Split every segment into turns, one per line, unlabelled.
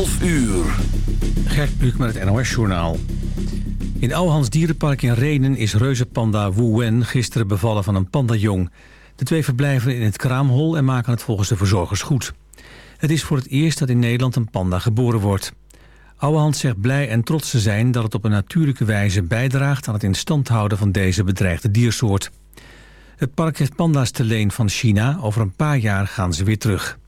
12 uur.
Gert Buuk met het NOS-journaal. In Ouwehans Dierenpark in Renen is reuzenpanda Wu Wen gisteren bevallen van een pandajong. De twee verblijven in het kraamhol en maken het volgens de verzorgers goed. Het is voor het eerst dat in Nederland een panda geboren wordt. Ouwehand zegt blij en trots te zijn dat het op een natuurlijke wijze bijdraagt... aan het instand houden van deze bedreigde diersoort. Het park heeft panda's te leen van China. Over een paar jaar gaan ze weer terug.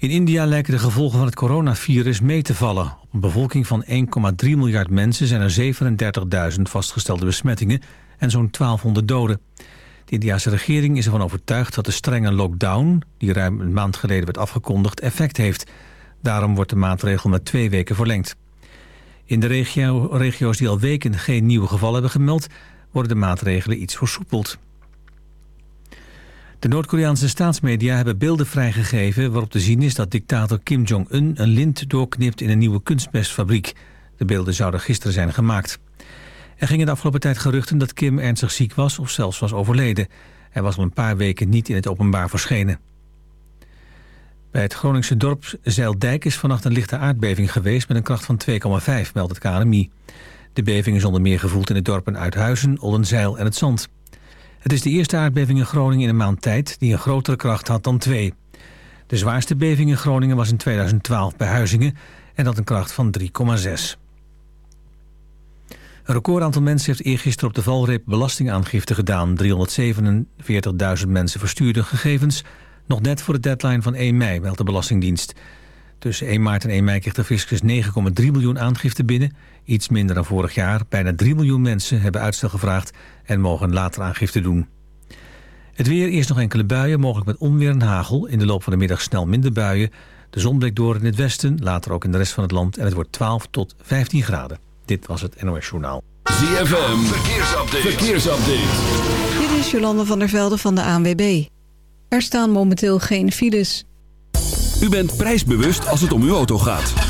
In India lijken de gevolgen van het coronavirus mee te vallen. Op een bevolking van 1,3 miljard mensen zijn er 37.000 vastgestelde besmettingen en zo'n 1200 doden. De Indiase regering is ervan overtuigd dat de strenge lockdown, die ruim een maand geleden werd afgekondigd, effect heeft. Daarom wordt de maatregel met twee weken verlengd. In de regio, regio's die al weken geen nieuwe gevallen hebben gemeld, worden de maatregelen iets versoepeld. De Noord-Koreaanse staatsmedia hebben beelden vrijgegeven... waarop te zien is dat dictator Kim Jong-un een lint doorknipt in een nieuwe kunstmestfabriek. De beelden zouden gisteren zijn gemaakt. Er gingen de afgelopen tijd geruchten dat Kim ernstig ziek was of zelfs was overleden. Hij was al een paar weken niet in het openbaar verschenen. Bij het Groningse dorp Zeildijk is vannacht een lichte aardbeving geweest... met een kracht van 2,5, meldt het KNMI. De beving is onder meer gevoeld in de dorpen Uithuizen, Oldenzeil en het Zand. Het is de eerste aardbeving in Groningen in een maand tijd... die een grotere kracht had dan twee. De zwaarste beving in Groningen was in 2012 bij Huizingen... en dat een kracht van 3,6. Een record aantal mensen heeft eergisteren op de valreep belastingaangifte gedaan. 347.000 mensen verstuurden gegevens... nog net voor de deadline van 1 mei, meldt de Belastingdienst. Tussen 1 maart en 1 mei kreeg de fiscus 9,3 miljoen aangifte binnen. Iets minder dan vorig jaar. Bijna 3 miljoen mensen hebben uitstel gevraagd en mogen later aangifte doen. Het weer, eerst nog enkele buien, mogelijk met onweer en hagel. In de loop van de middag snel minder buien. De zon breekt door in het westen, later ook in de rest van het land. En het wordt 12 tot 15 graden. Dit was het NOS Journaal.
ZFM, verkeersupdate. verkeersupdate.
Dit is Jolande van der Velde van de ANWB. Er staan momenteel geen files.
U bent prijsbewust als het om uw auto gaat.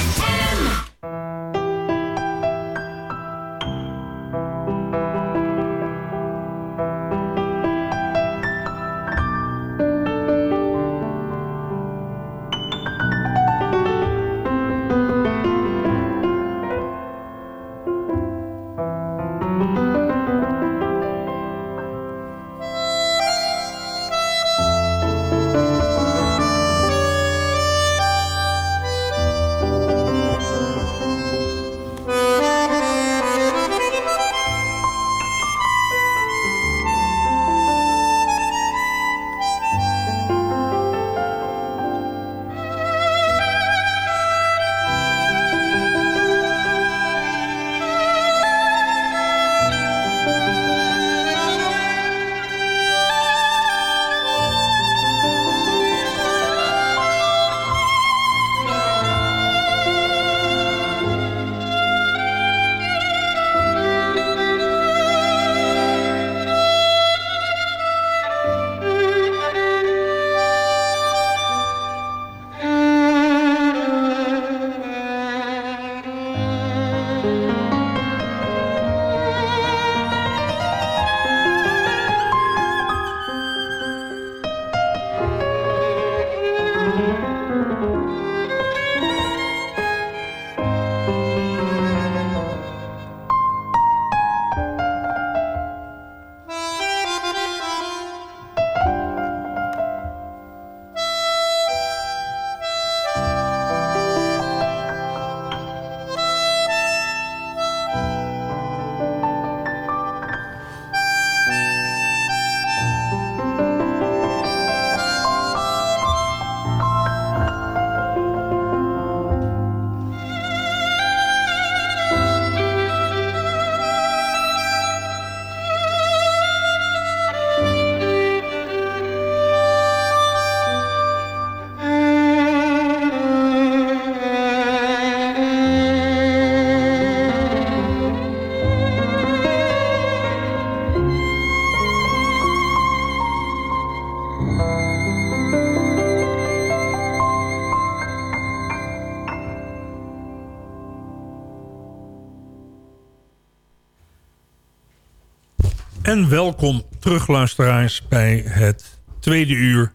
En welkom terug luisteraars bij het tweede uur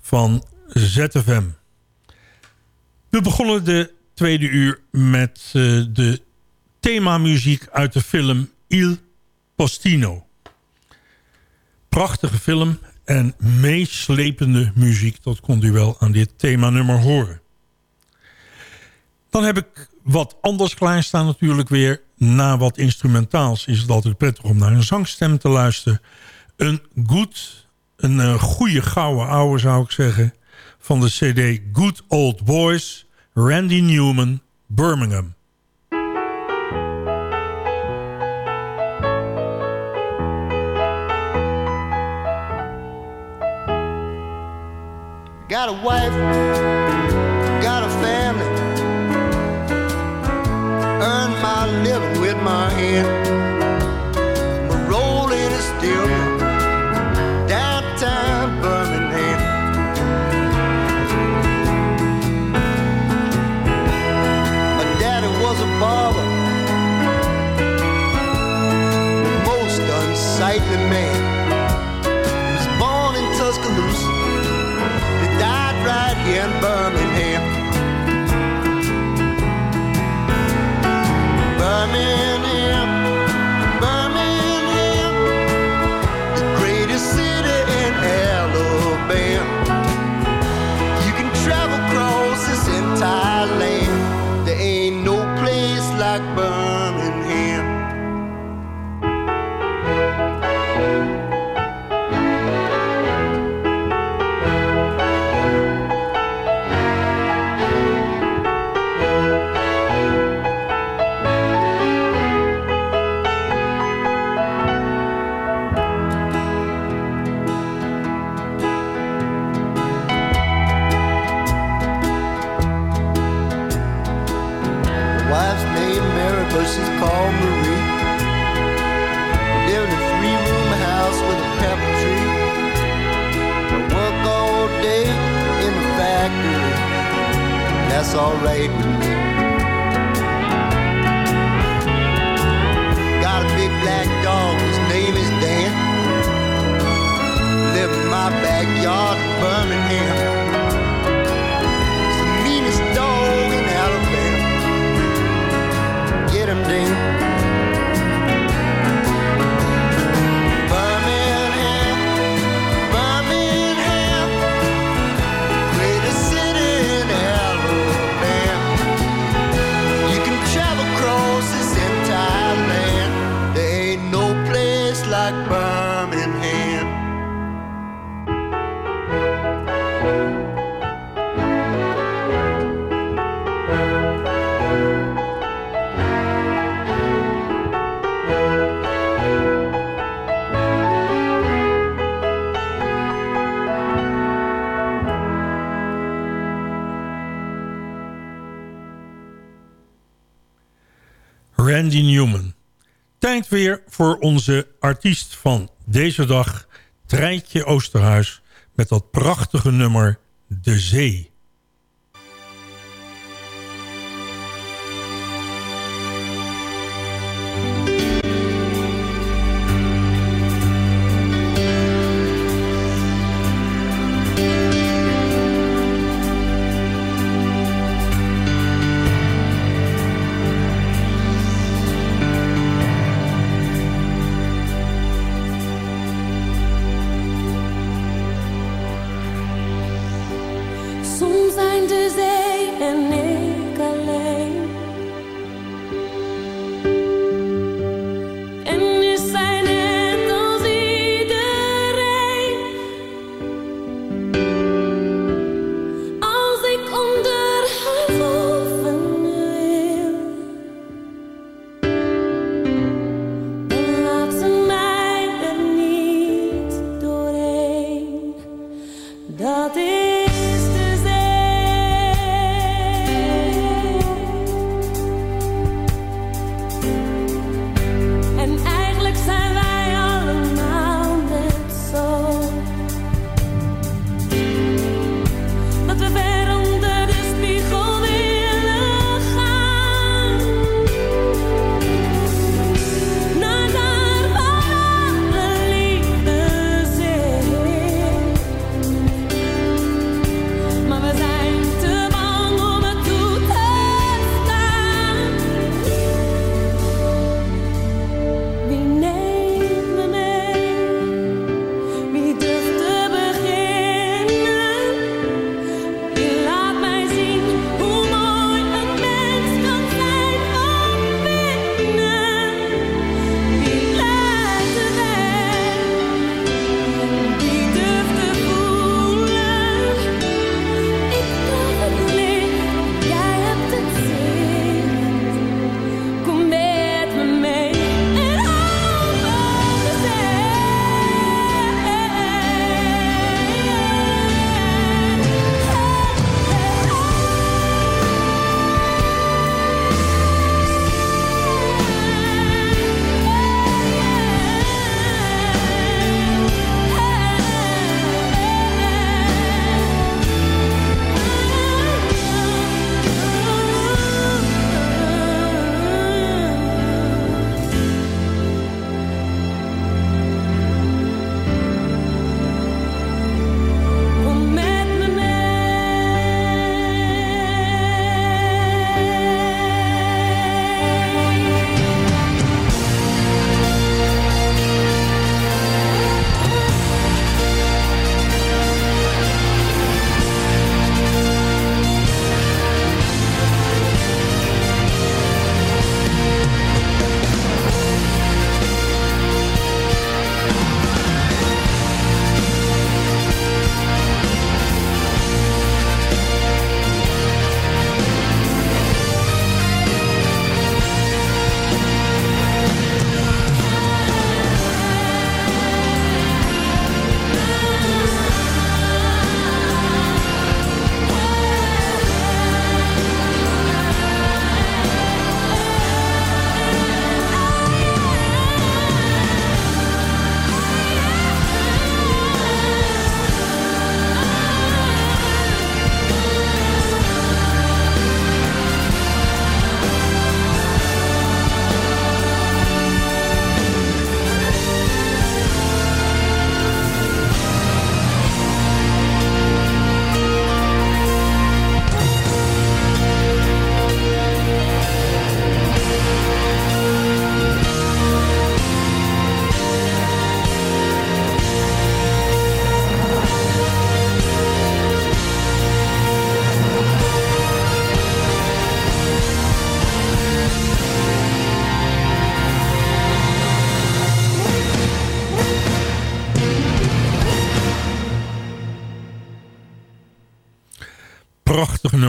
van ZFM. We begonnen de tweede uur met uh, de themamuziek uit de film Il Postino. Prachtige film en meeslepende muziek. Dat kon u wel aan dit themanummer horen. Dan heb ik wat anders klaarstaan natuurlijk weer. Na wat instrumentaals is het altijd prettig om naar een zangstem te luisteren. Een goed, een uh, goede gouden ouwe zou ik zeggen. Van de cd Good Old Boys, Randy Newman, Birmingham.
Got a wife, head but she's called Marie. Live in a three-room house with a pepper tree. I work all day in the factory. That's all right with me.
Tijd weer voor onze artiest van deze dag, Treintje Oosterhuis... met dat prachtige nummer De Zee.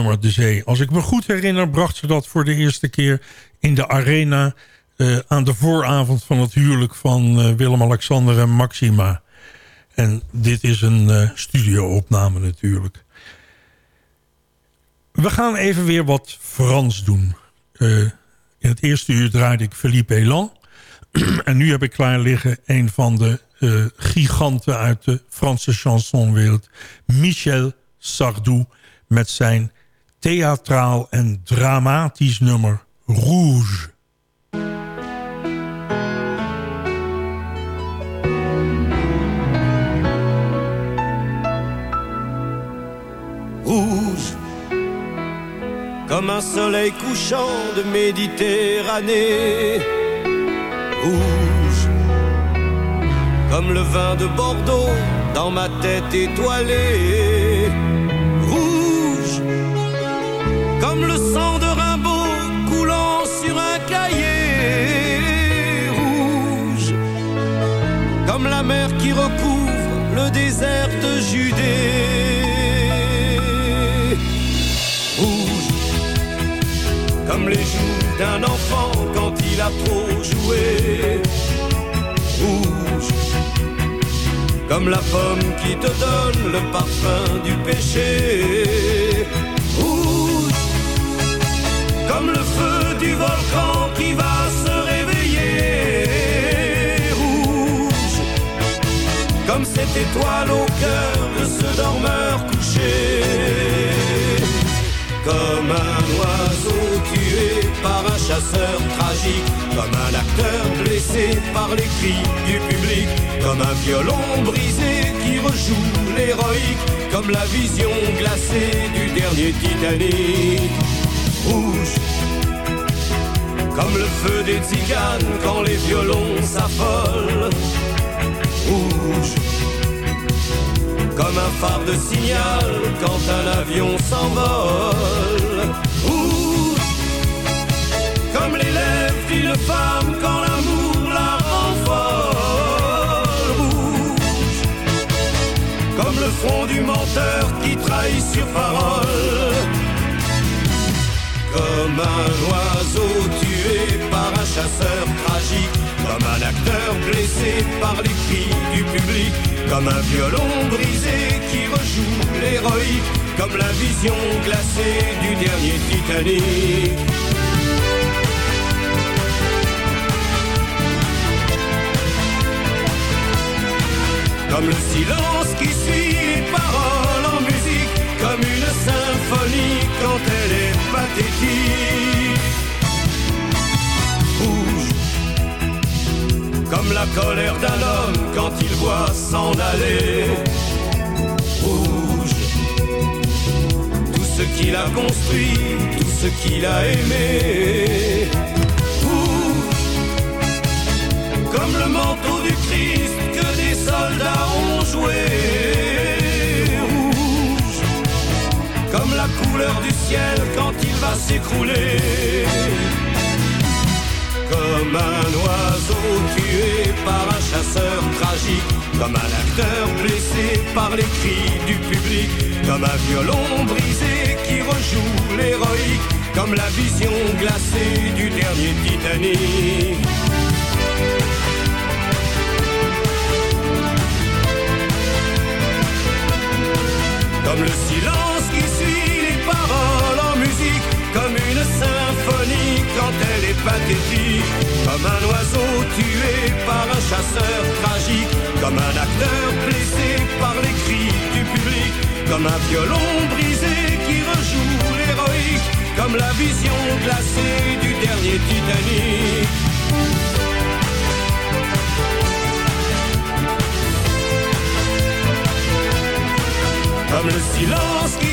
Nummer, De Zee. Als ik me goed herinner, bracht ze dat voor de eerste keer in de arena... Uh, aan de vooravond van het huwelijk van uh, Willem-Alexander en Maxima. En dit is een uh, studio-opname natuurlijk. We gaan even weer wat Frans doen. in het eerste uur draaide ik Philippe Elan. en nu heb ik klaar liggen een van de giganten uit de Franse chansonwereld. Michel Sardou met zijn theatraal en dramatisch nummer Rouge.
Rouge, comme un soleil couchant de Méditerranée. Rouge, comme le vin de Bordeaux dans ma tête étoilée. Sur un cahier. Rouge, comme la mer qui recouvre le désert de Judée. Rouge, comme les joues d'un enfant quand il a trop joué. Rouge comme la pomme qui te donne le parfum du péché. Étoile au cœur de ce dormeur couché. Comme un oiseau tué par un chasseur tragique, comme un acteur blessé par les cris du public, comme un violon brisé qui rejoue l'héroïque, comme la vision glacée du dernier Titanic. Rouge, comme le feu des tziganes quand les violons s'affolent. Rouge, comme un phare de signal quand un avion s'envole. Rouge, comme les lèvres d'une femme quand l'amour la rend folle. Rouge, comme le front du menteur qui trahit sur parole. Comme un oiseau tué par un chasseur tragique, comme un acteur blessé par les cris du public, comme un violon l'héroïque, comme la vision glacée du dernier Titanic. Comme le silence qui suit les paroles en musique, comme une symphonie quand elle est pathétique. Rouge, comme la colère d'un homme quand il voit s'en aller. Ce qu'il a construit, tout ce qu'il a aimé. Rouge, comme le manteau du Christ que des soldats ont joué. Rouge, comme la couleur du ciel quand il va s'écrouler. Comme un oiseau tué par un chasseur tragique, comme un acteur blessé par les cris du public, comme un violon brisé qui rejoue l'héroïque, comme la vision glacée du dernier Titanic. Comme le silence quand elle est pathétique, comme un oiseau tué par un chasseur tragique, comme un acteur blessé par les cris du public, comme un violon brisé qui rejoue l'héroïque, comme la vision glacée du dernier Titanic. Comme le silence qui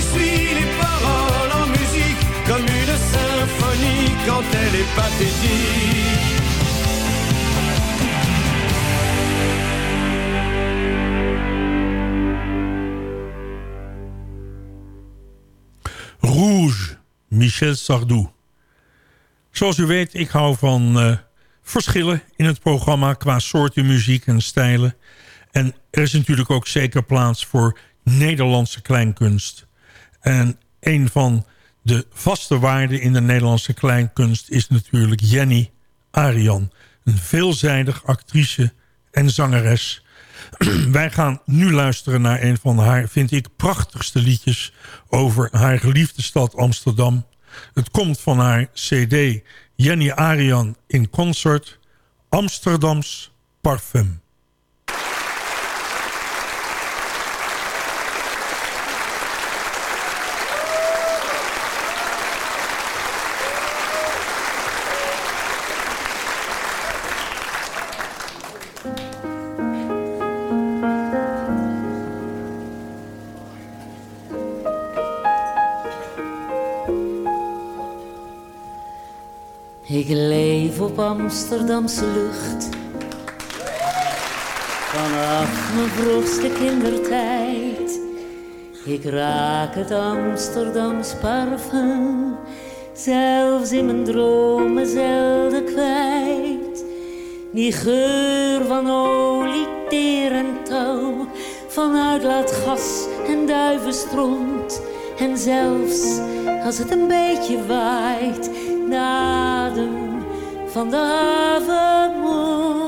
elle.
Rouge, Michel Sardou. Zoals u weet, ik hou van uh, verschillen in het programma qua soorten muziek en stijlen. En er is natuurlijk ook zeker plaats voor Nederlandse kleinkunst. En een van de vaste waarden in de Nederlandse kleinkunst... is natuurlijk Jenny Arian. Een veelzijdig actrice en zangeres. Wij gaan nu luisteren naar een van haar, vind ik, prachtigste liedjes... over haar geliefde stad Amsterdam. Het komt van haar cd Jenny Arian in concert... Amsterdams Parfum.
Amsterdamse lucht. Vanaf mijn vroegste kindertijd. Ik raak het Amsterdams parfum. Zelfs in mijn dromen zelden kwijt. Die geur van olie, teer en touw. Van uitlaatgas en duivenstront. En zelfs als het een beetje waait de adem van de avondmond.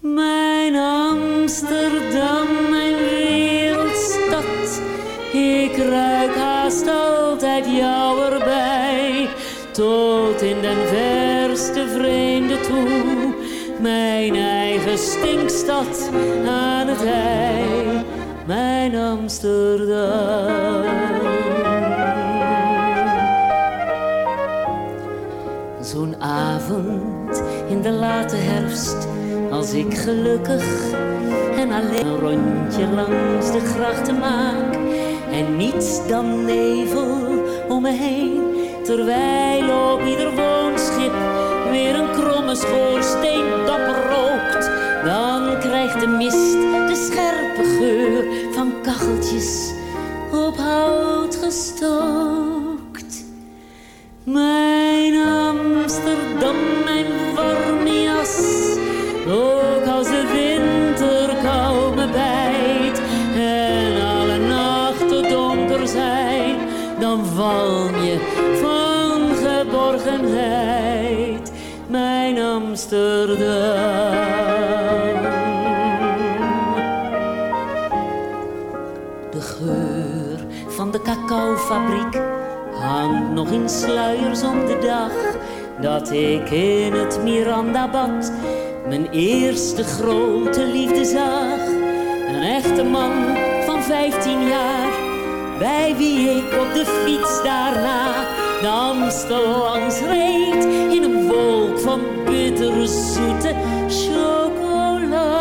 Mijn Amsterdam, mijn wereldstad, ik ruik haast altijd jou erbij, tot in den verste vreemde toe. Mijn eigen stinkstad aan het ei, mijn Amsterdam. Avond in de late herfst, als ik gelukkig en alleen een rondje langs de grachten maak. En niets dan nevel om me heen, terwijl op ieder woonschip weer een kromme schoorsteen dapper rookt. Dan krijgt de mist de scherpe geur van kacheltjes op hout gestookt. Amsterdam, mijn warme jas. Ook als de winter kou me bijt en alle nachten donker zijn, dan walm je van geborgenheid, mijn Amsterdam. De geur van de cacaofabriek hangt nog in sluiers om de dag dat ik in het Mirandabad mijn eerste grote liefde zag. Een echte man van 15 jaar, bij wie ik op de fiets daarna de langs reed in een wolk van bittere zoete chocola.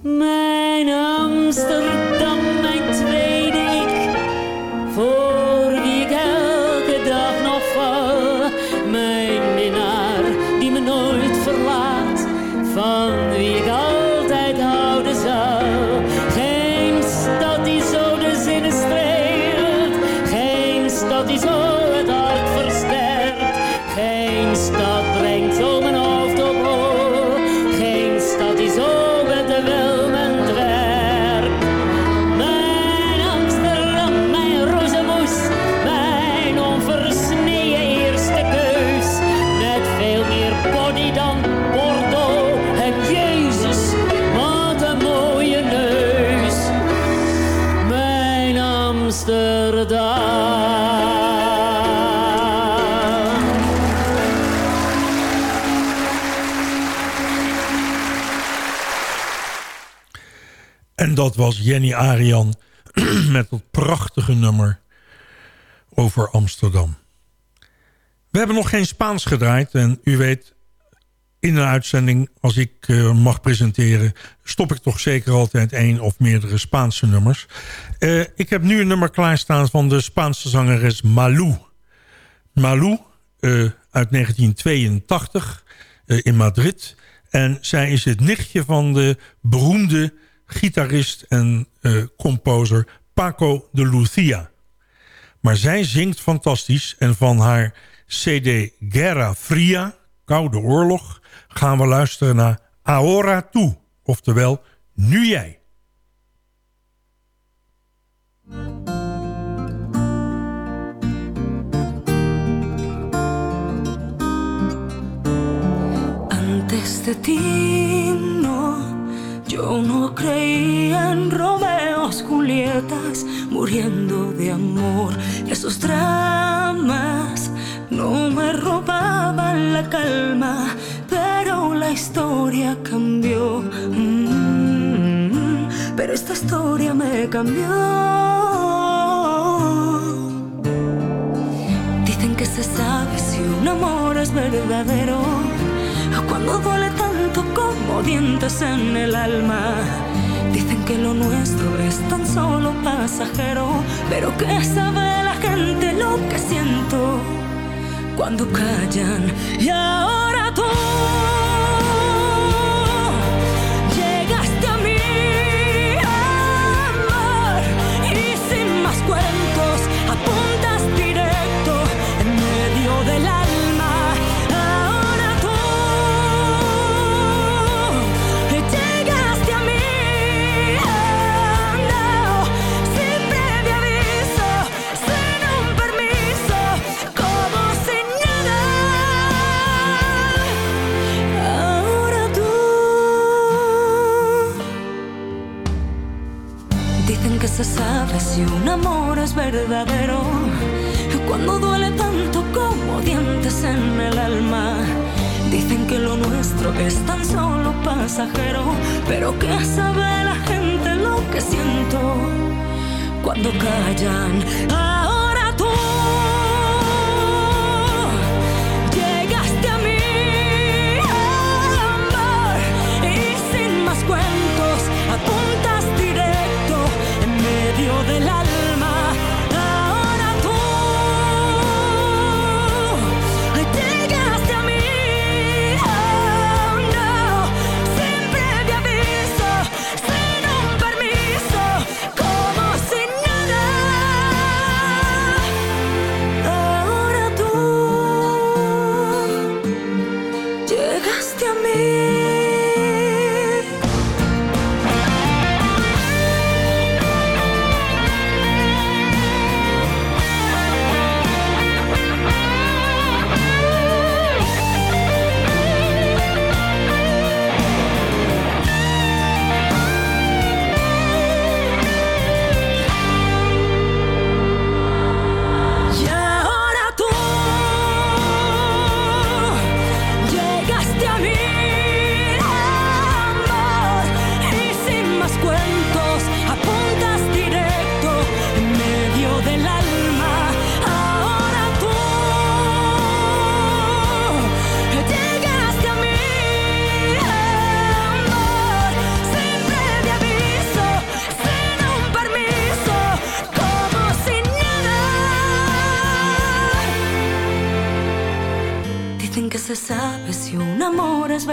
Mijn Amsterdam, En
dat was Jenny Arian met dat prachtige nummer over Amsterdam. We hebben nog geen Spaans gedraaid. En u weet, in een uitzending, als ik eh, mag presenteren... stop ik toch zeker altijd één of meerdere Spaanse nummers. Eh, ik heb nu een nummer klaarstaan van de Spaanse zangeres Malou. Malou, eh, uit 1982, eh, in Madrid. En zij is het nichtje van de beroemde gitarist en composer Paco de Lucia. Maar zij zingt fantastisch en van haar cd Guerra Fria, Koude Oorlog, gaan we luisteren naar Ahora Tu, oftewel Nu Jij.
Antes de ti, no, yo no creía en Romeos, Julietas, muriendo de amor. Esos dramas no me robaban la calma, pero la historia cambió. Mm, pero esta historia me cambió. Dicen que se sabe si un amor es verdadero cuando duele tanto como dientes en el alma. Dicen que lo nuestro es tan solo pasajero, pero que sabe la gente lo que siento cuando callan. Y ahora si un amor es verdadero cuando duele tanto como dientes en el alma. Dicen que lo nuestro es tan solo pasajero, pero que sabe la gente lo que siento cuando callan. Ahora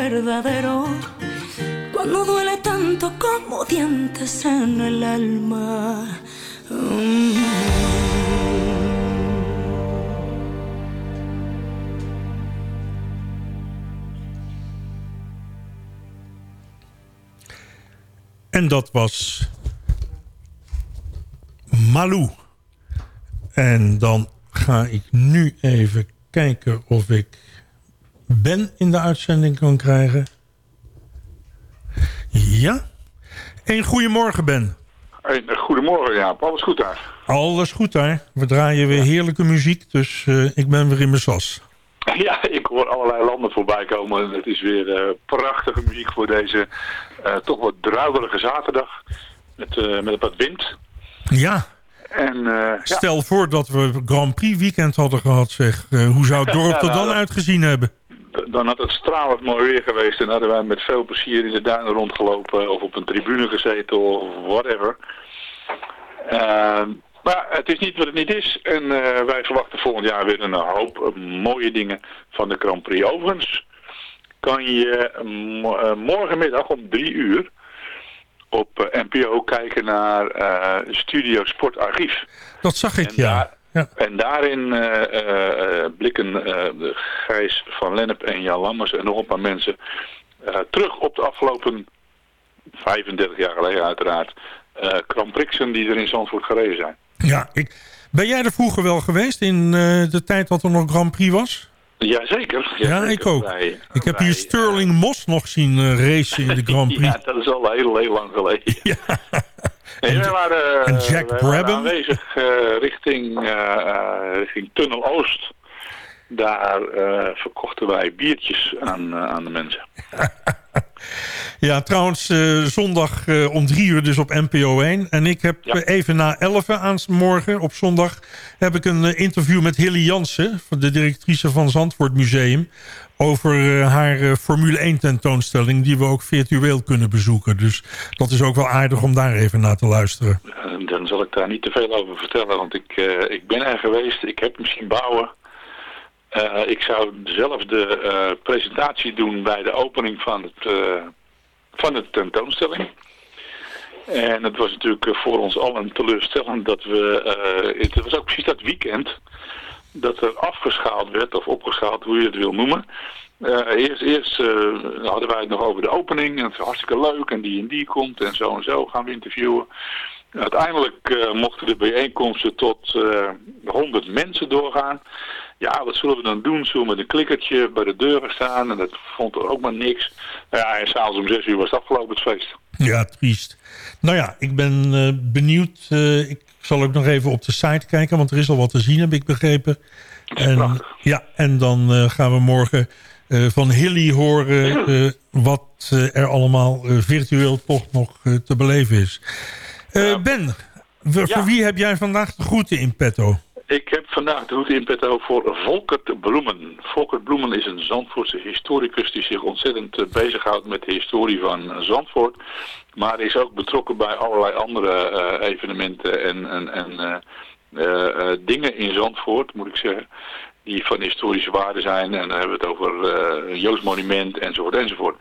verdadero cuando duele tanto como dientes en el alma. Mm.
En dat was Malou. En dan ga ik nu even kijken of ik Ben in de uitzending kan krijgen. Ja. Een goedemorgen Ben.
Goedemorgen Jaap, alles goed daar?
Alles goed daar. We draaien weer heerlijke muziek, dus eh, ik ben weer in mijn sas.
Ja, ik hoor allerlei landen voorbij komen. en Het is weer eh, prachtige muziek voor deze eh, toch wat druilerige zaterdag. Met, met wat wind.
Ja.
En,
Stel voor dat we Grand Prix weekend hadden gehad, zeg. Hoe zou het dorp er
nou,
dan
dat-
uitgezien hebben?
Dan had het stralend mooi weer geweest. En hadden wij met veel plezier in de duinen rondgelopen. Of op een tribune gezeten of whatever. Ehm, maar het is niet wat het niet is. En eh, wij verwachten volgend jaar weer een hoop eh, mooie dingen van de Grand Prix. Overigens kan je eh, morgenmiddag om drie uur op NPO kijken naar Studio Sport Archief.
Dat zag ik, ja. Ja.
En daarin eh, eh, eh, blikken Gijs van Lennep en Jan Lammers en nog een paar mensen terug op de afgelopen 35 jaar geleden uiteraard Grand Prixen die er in Zandvoort gereden zijn.
Ja, ik, ben jij er vroeger wel geweest in de tijd dat er nog Grand Prix was?
Jazeker.
Ja, ik ook.
Wij-
Ik heb hier Sterling Moss nog zien racen in de Grand Prix.
Ja, dat is al heel, heel lang geleden. Ja. En, wij waren,
en
eh,
Jack
wij waren aanwezig eh, richting, eh, richting Tunnel Oost. Daar verkochten wij biertjes aan, aan de mensen.
Ja, trouwens, zondag om drie uur dus op NPO 1. En ik heb even na 11 aan morgen op zondag... heb ik een interview met Hilly Jansen... de directrice van Zandvoort Museum... over eh, haar eh, Formule 1 tentoonstelling... die we ook virtueel kunnen bezoeken. Dus dat is ook wel aardig om daar even naar te luisteren.
Eh, dan zal ik daar niet te veel over vertellen, want ik, ik ben er geweest. Ik heb zien bouwen. Ik zou zelf de presentatie doen bij de opening van, het, van de tentoonstelling. En het was natuurlijk voor ons allen teleurstellend dat we... het was ook precies dat weekend dat er afgeschaald werd, of opgeschaald, hoe je het wil noemen. Eh, eerst eerst eh, hadden wij het nog over de opening. En het is hartstikke leuk. En die en die komt. En zo en zo gaan we interviewen. Uiteindelijk eh, mochten de bijeenkomsten tot eh 100 mensen doorgaan. Ja, wat zullen we dan doen? Zullen we met een klikkertje bij de deur gaan staan? En dat vond er ook maar niks. Nou ja, en s'avonds om 6 uur was het afgelopen het feest.
Ja, triest. Nou ja, ik ben eh, benieuwd. Eh, ik zal ook nog even op de site kijken, want er is al wat te zien, heb ik begrepen. En, ja, en dan eh, gaan we morgen van Hilly horen wat er allemaal virtueel toch nog te beleven is. Ben, voor wie heb jij vandaag de groeten in petto?
Ik heb vandaag de route in petto voor Volkert Bloemen. Volkert Bloemen is een Zandvoortse historicus die zich ontzettend eh, bezighoudt met de historie van Zandvoort. Maar is ook betrokken bij allerlei andere eh, evenementen en, en, en eh, dingen in Zandvoort, moet ik zeggen. Die van historische waarde zijn. En dan hebben we het over een Joods monument enzovoort enzovoort.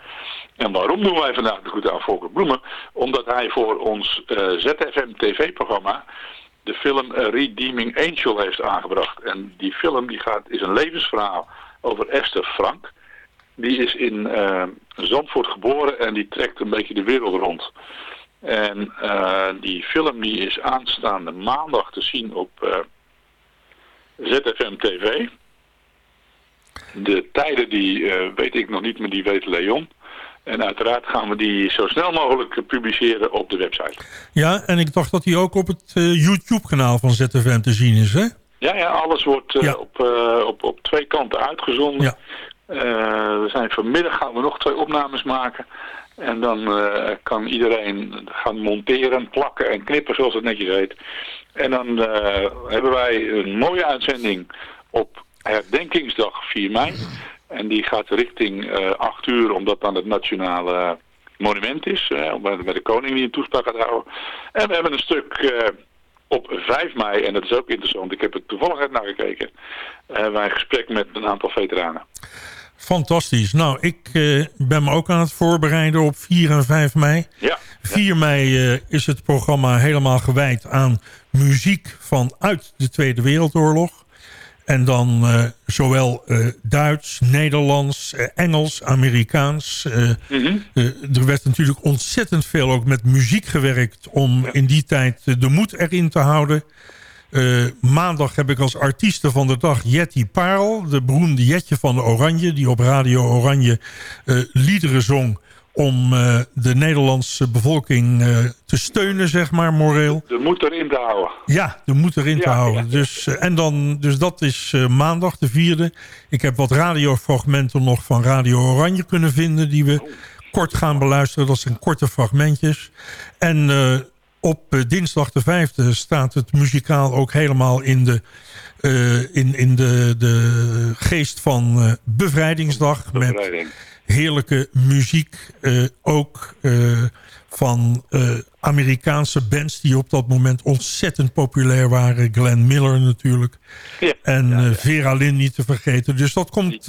En waarom doen wij vandaag de groeten aan Volkert Bloemen? Omdat hij voor ons ZFM TV-programma de film A Redeeming Angel heeft aangebracht. En die film die gaat, is een levensverhaal over Esther Frank. Die is in eh, Zandvoort geboren en die trekt een beetje de wereld rond. En eh, die film die is aanstaande maandag te zien op eh, ZFM TV. De tijden die eh, weet ik nog niet, maar die weet Leon. En uiteraard gaan we die zo snel mogelijk publiceren op de website.
Ja, en ik dacht dat hij ook op het eh, YouTube-kanaal van ZFM te zien is, hè?
Ja, ja alles wordt eh, op, eh, op, op twee kanten uitgezonden.
Ja.
We zijn vanmiddag gaan we nog twee opnames maken. En dan kan iedereen gaan monteren, plakken en knippen zoals het netjes heet. En dan hebben wij een mooie uitzending op herdenkingsdag 4 mei. En die gaat richting eh 8 uur, omdat dan het nationale monument is. eh, met, met de koning die een toespraak gaat houden. En we hebben een stuk eh, op 5 mei, en dat is ook interessant, ik heb er toevallig uit naar gekeken. eh, hebben wij een gesprek met een aantal veteranen.
Fantastisch. Nou, ik eh, ben me ook aan het voorbereiden op 4 en 5 mei.
Ja.
4 mei eh, is het programma helemaal gewijd aan muziek vanuit de Tweede Wereldoorlog. En dan eh, zowel eh, Duits, Nederlands, eh, Engels, Amerikaans. eh, er werd natuurlijk ontzettend veel ook met muziek gewerkt... om in die tijd de moed erin te houden. Maandag heb ik als artieste van de dag Jetty Parel. De beroemde Jetje van de Oranje. Die op Radio Oranje liederen zong om eh, de Nederlandse bevolking eh, te steunen, zeg maar, moreel.
De moed erin te houden.
Ja, de moed erin te houden. Dus, eh, en dan, dus dat is maandag de vierde. Ik heb wat radiofragmenten nog van Radio Oranje kunnen vinden... die we kort gaan beluisteren. Dat zijn korte fragmentjes. En op dinsdag de vijfde staat het muzikaal ook helemaal in de... in, in de, de geest van bevrijdingsdag.
Bevrijding.
Met heerlijke muziek. eh, ook eh, van eh, Amerikaanse bands die op dat moment ontzettend populair waren. Glenn Miller natuurlijk. en eh, Vera Lynn niet te vergeten. Dus dat komt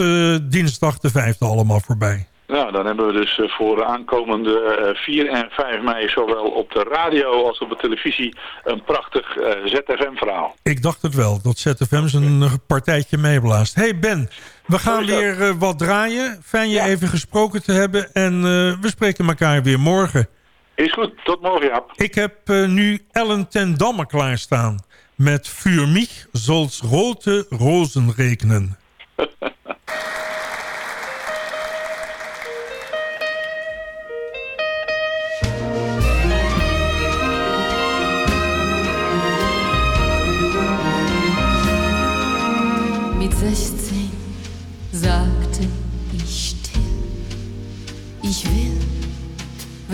dinsdag de vijfde allemaal voorbij.
Nou, dan hebben we dus voor de aankomende eh, 4 en 5 mei zowel op de radio als op de televisie een prachtig ZFM-verhaal.
Ik dacht het wel, dat ZFM zijn partijtje meeblaast. hey Ben, we gaan weer eh, wat draaien. Fijn je even gesproken te hebben. En eh, we spreken elkaar weer morgen.
Is goed, tot morgen Jaap.
Ik heb eh, nu Ellen ten Damme klaarstaan. Met Für mich soll's rote rozen regenen.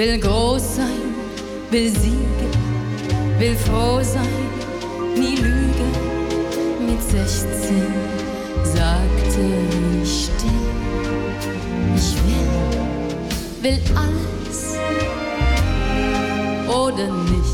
will groß sein, will siegen, will froh sein, nie lügen. Mit 16 sagte ich still, ich will, will alles oder nichts.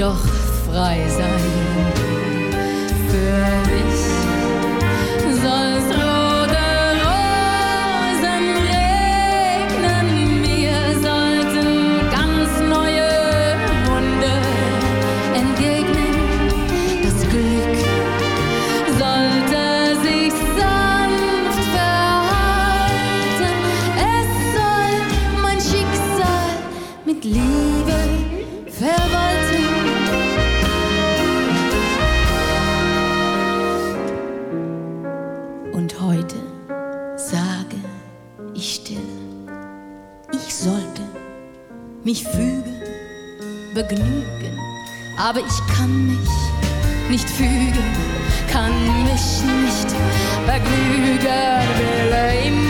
Doch frei sein. Aber ich kann mich nicht fügen, kann mich nicht begnügen, will immer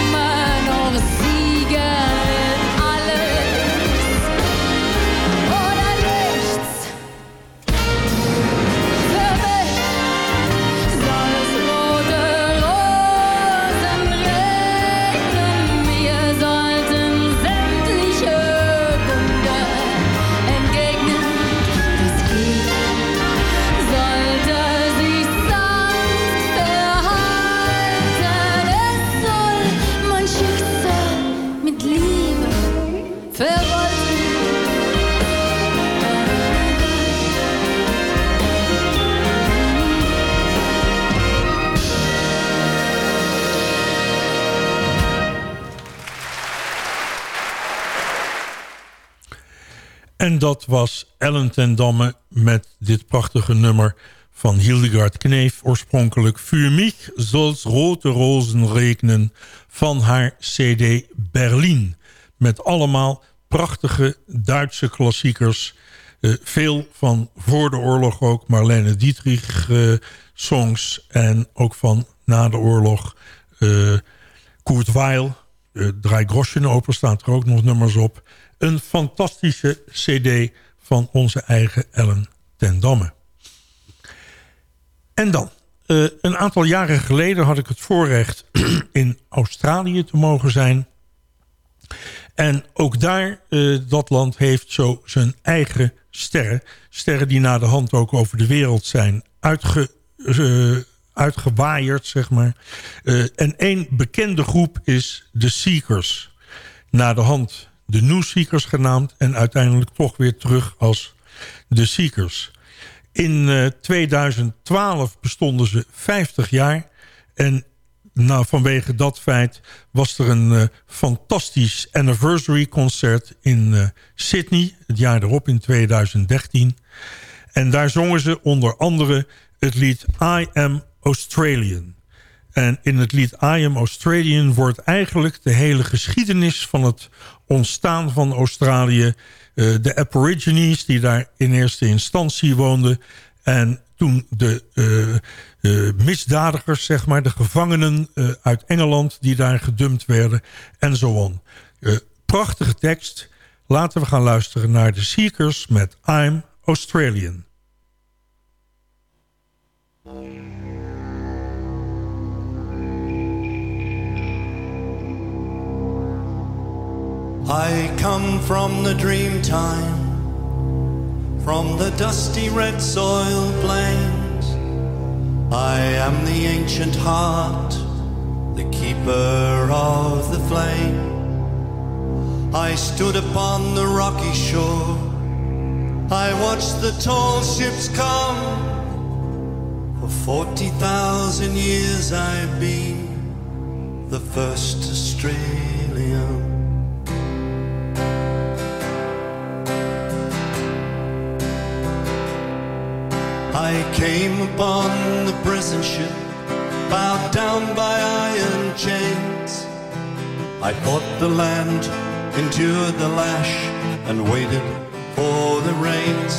dat was Ellen ten Damme met dit prachtige nummer van Hildegard Kneef. Oorspronkelijk Für mich soll's rote rozen regenen van haar cd Berlin. Met allemaal prachtige Duitse klassiekers. Eh, veel van voor de oorlog ook. Marlene Dietrich eh, songs. En ook van na de oorlog. eh, Kurt Weill. Uh, Drei Groschen Oper staat er ook nog nummers op. Een fantastische cd van onze eigen Ellen ten Damme. En dan, eh, een aantal jaren geleden had ik het voorrecht in Australië te mogen zijn. En ook daar, eh, dat land heeft zo zijn eigen sterren. Sterren die na de hand ook over de wereld zijn uitge, eh, uitgewaaierd, zeg maar. En één bekende groep is de Seekers. Na de hand de New Seekers genaamd... en uiteindelijk toch weer terug als de Seekers. In eh, 2012 bestonden ze 50 jaar... en nou, vanwege dat feit was er een eh, fantastisch anniversary concert in eh, Sydney... het jaar erop in 2013. En daar zongen ze onder andere het lied I Am Australian. En in het lied I Am Australian wordt eigenlijk de hele geschiedenis van het ontstaan van Australië... eh, de aborigines die daar in eerste instantie woonden... En toen de eh, eh, misdadigers, zeg maar, de gevangenen uit Engeland... die daar gedumpt werden en zo on. Prachtige tekst. Laten we gaan luisteren naar de Seekers met I'm Australian.
I come from the dream time, from the dusty red soil plains. I am the ancient heart, the keeper of the flame. I stood upon the rocky shore, I watched the tall ships come. For 40,000 years I've been the first Australian. I came upon the prison ship, bowed down by iron chains. I fought the land, endured the lash, and waited for the rains.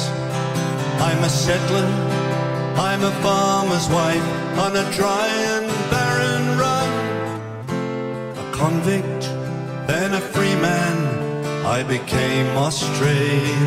I'm a settler, I'm a farmer's wife on a dry and barren run. A convict, then a free man, I became Australian.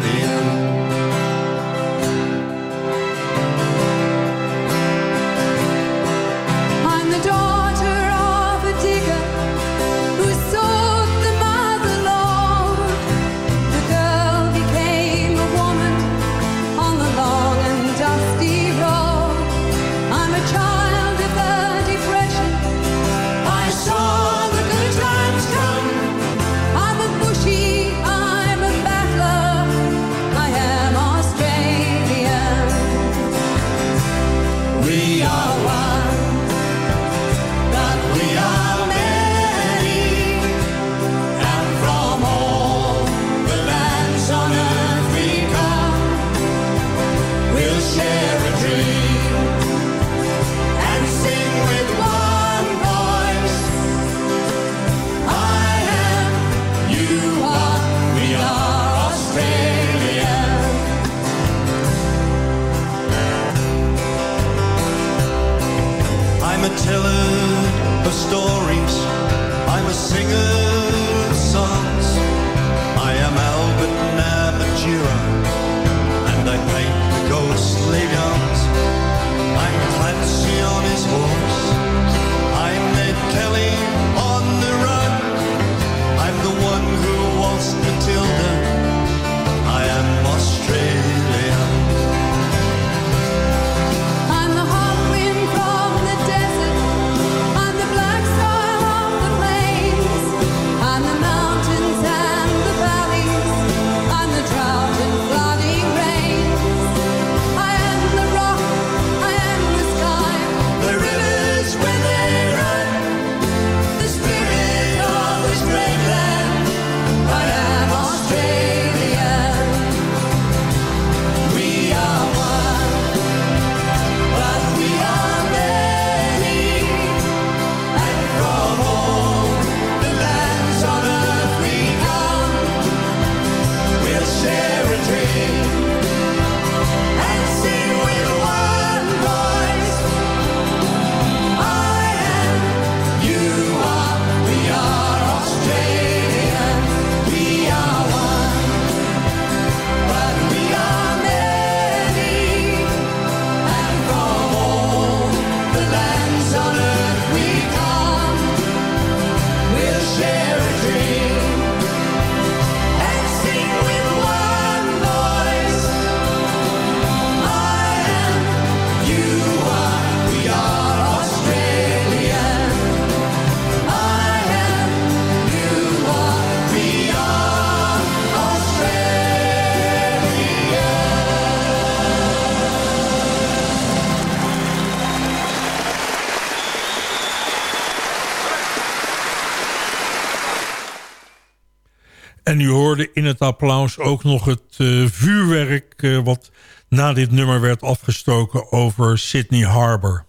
En u hoorde in het applaus ook nog het eh, vuurwerk... eh, wat na dit nummer werd afgestoken over Sydney Harbour.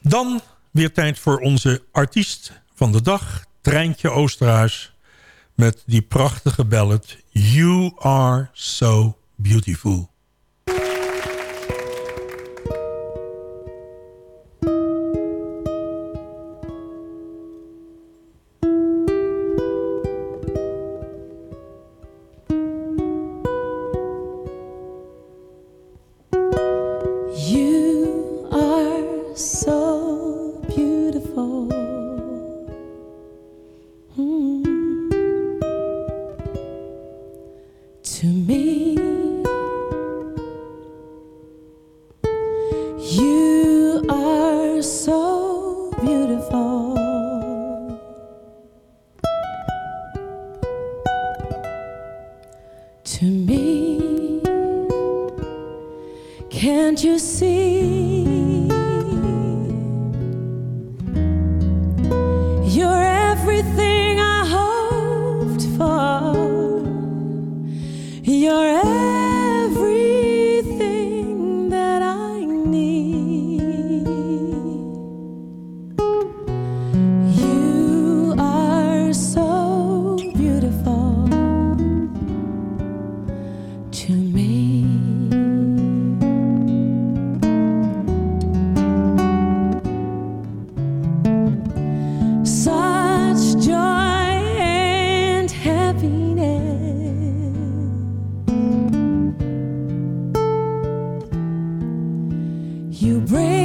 Dan weer tijd voor onze artiest van de dag, Treintje Oosterhuis... met die prachtige ballad You Are So Beautiful.
You bring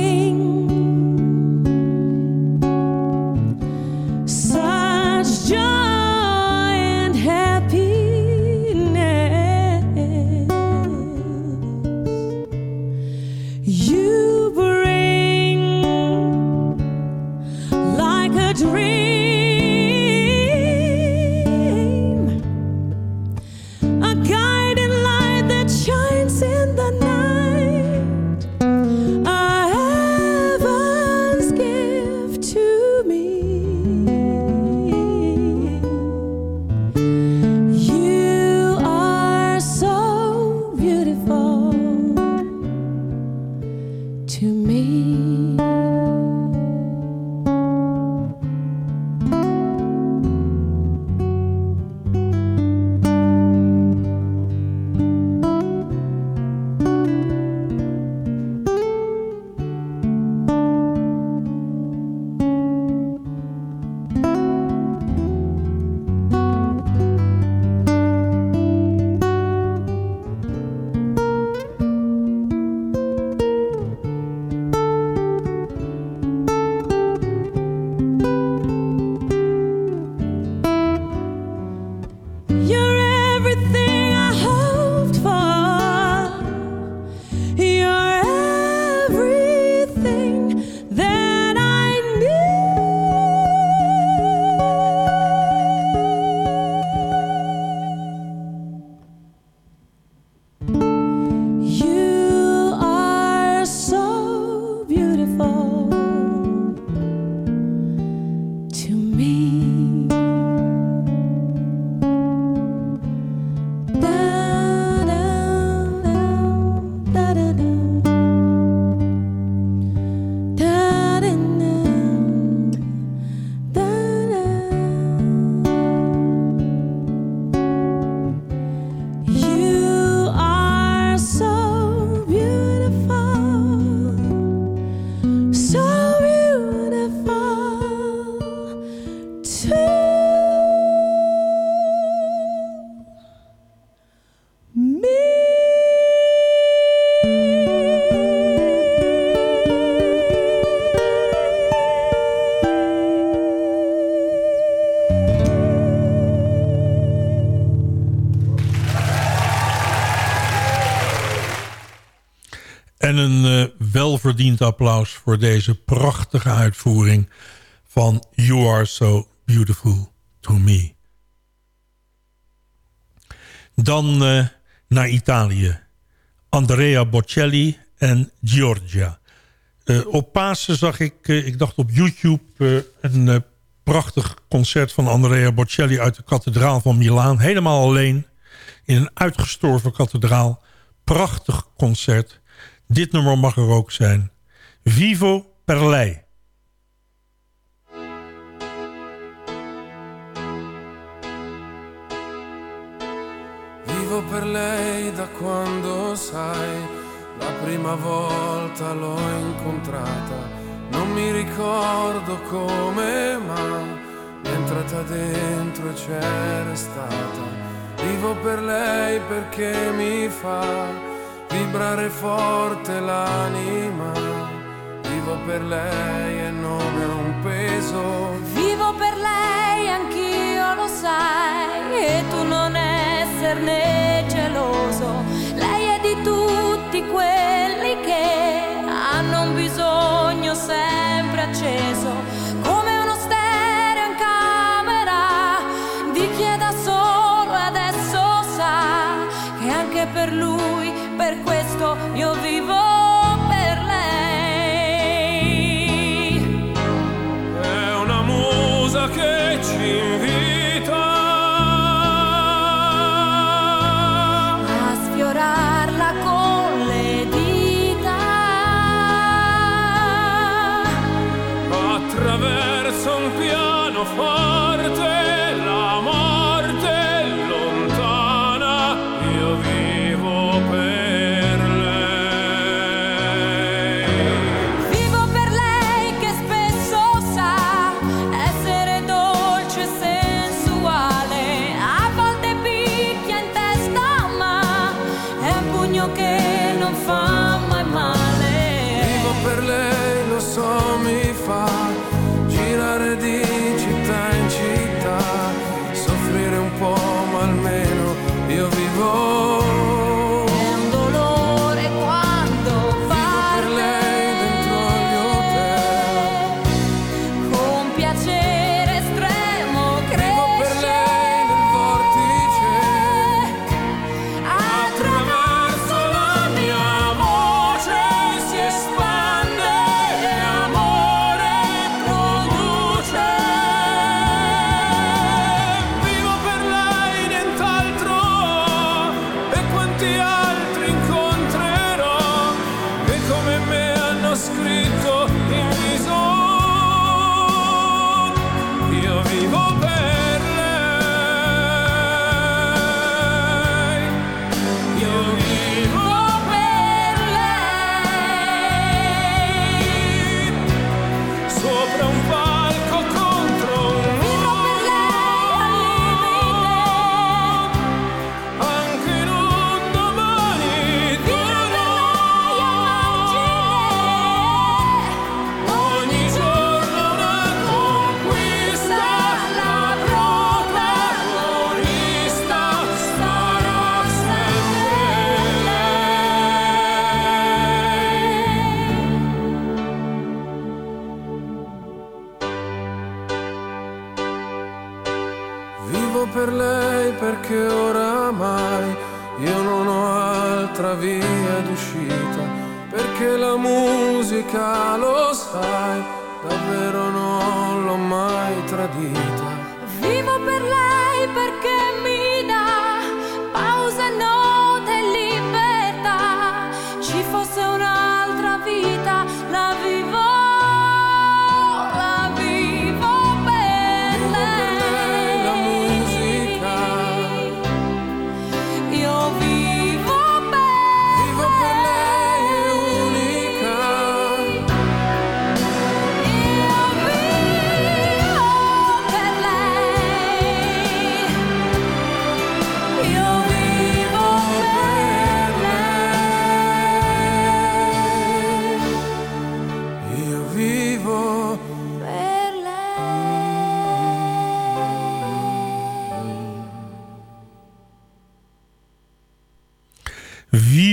welverdiend applaus voor deze prachtige uitvoering van You Are So Beautiful To Me. Dan eh, naar Italië. Andrea Bocelli en Giorgia. Eh, op Pasen zag ik, eh, ik dacht op YouTube... een prachtig concert van Andrea Bocelli... uit de kathedraal van Milaan. Helemaal alleen in een uitgestorven kathedraal. Prachtig concert. Dit nummer mag er ook zijn. Vivo per lei.
Vivo per lei da quando sai, la prima volta l'ho incontrata. Non mi ricordo come, ma è entrata dentro e c'è restata. Vivo per lei perché mi fa vibrare forte l'anima. Vivo per lei e non è un peso.
Vivo per lei, anch'io lo sai, e tu non
esserne geloso. Lei è di tutti quelli che hanno un bisogno sempre acceso, per lui, per questo io vivo per lei.
È una musa che ci invita
a sfiorarla con le dita.
attraverso un pianoforte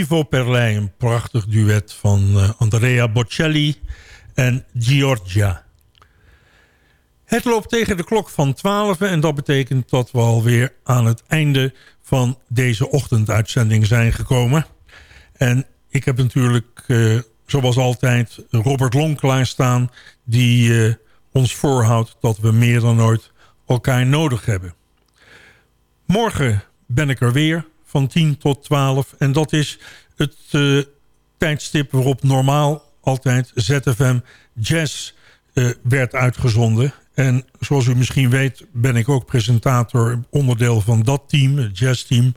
Vivo per lei,
een prachtig duet van eh, Andrea Bocelli en Giorgia. Het loopt tegen de klok van 12 en dat betekent dat we alweer aan het einde van deze ochtenduitzending zijn gekomen. En ik heb natuurlijk, eh, zoals altijd, Robert Long klaarstaan... die eh, ons voorhoudt dat we meer dan ooit elkaar nodig hebben. Morgen ben ik er weer van 10 tot 12. En dat is het eh, tijdstip waarop normaal altijd ZFM Jazz eh, werd uitgezonden. En zoals u misschien weet ben ik ook presentator, onderdeel van dat team, het jazzteam.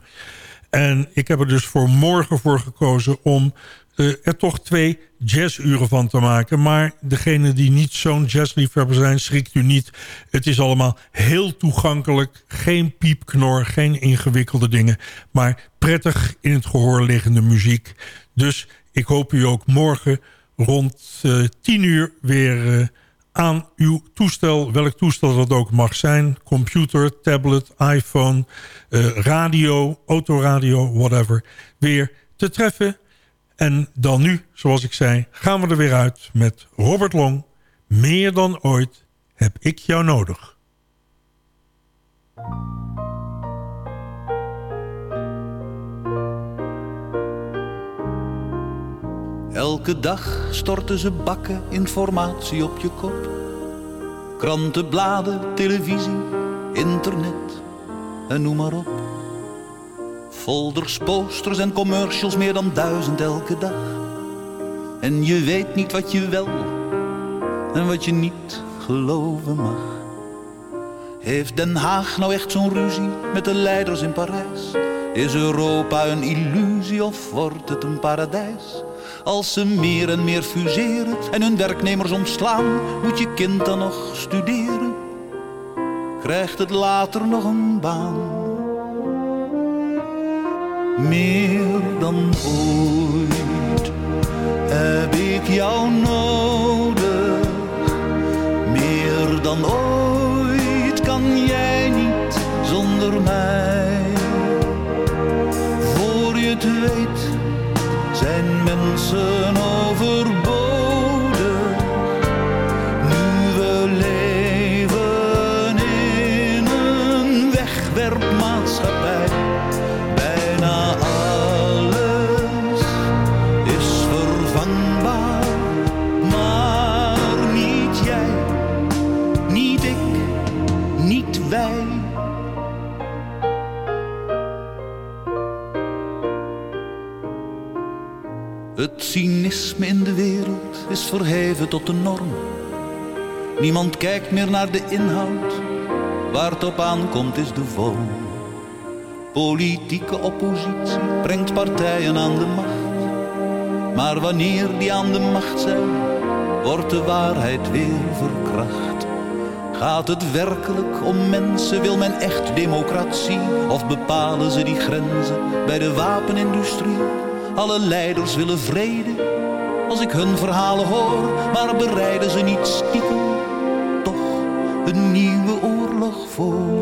En ik heb er dus voor morgen voor gekozen om er toch twee jazzuren van te maken. Maar degene die niet zo'n jazzliefhebber zijn, schrikt u niet. Het is allemaal heel toegankelijk. Geen piepknor, geen ingewikkelde dingen. Maar prettig in het gehoor liggende muziek. Dus ik hoop u ook morgen rond uh, 10 uur weer uh, aan uw toestel, welk toestel dat ook mag zijn. Computer, tablet, iPhone, eh, radio, autoradio, whatever. Weer te treffen. En dan nu, zoals ik zei, gaan we er weer uit met Robert Long. Meer dan ooit heb ik jou nodig.
Elke dag storten ze bakken informatie op je kop. Kranten, bladen, televisie, internet en noem maar op. Folders, posters en commercials, meer dan duizend elke dag. En je weet niet wat je wel en wat je niet geloven mag. Heeft Den Haag nou echt zo'n ruzie met de leiders in Parijs? Is Europa een illusie of wordt het een paradijs? Als ze meer en meer fuseren en hun werknemers ontslaan, moet je kind dan nog studeren? Krijgt het later nog een baan? Meer dan ooit heb ik jou nodig. Meer dan ooit kan jij niet zonder mij. Voor je het weet zijn mensen overbodig. Het cynisme in de wereld is verheven tot de norm. Niemand kijkt meer naar de inhoud, waar het op aankomt is de vorm. Politieke oppositie brengt partijen aan de macht. Maar wanneer die aan de macht zijn, wordt de waarheid weer verkracht. Gaat het werkelijk om mensen? Wil men echt democratie? Of bepalen ze die grenzen bij de wapenindustrie? Alle leiders willen vrede, als ik hun verhalen hoor, maar bereiden ze niet stiekem toch een nieuwe oorlog voor.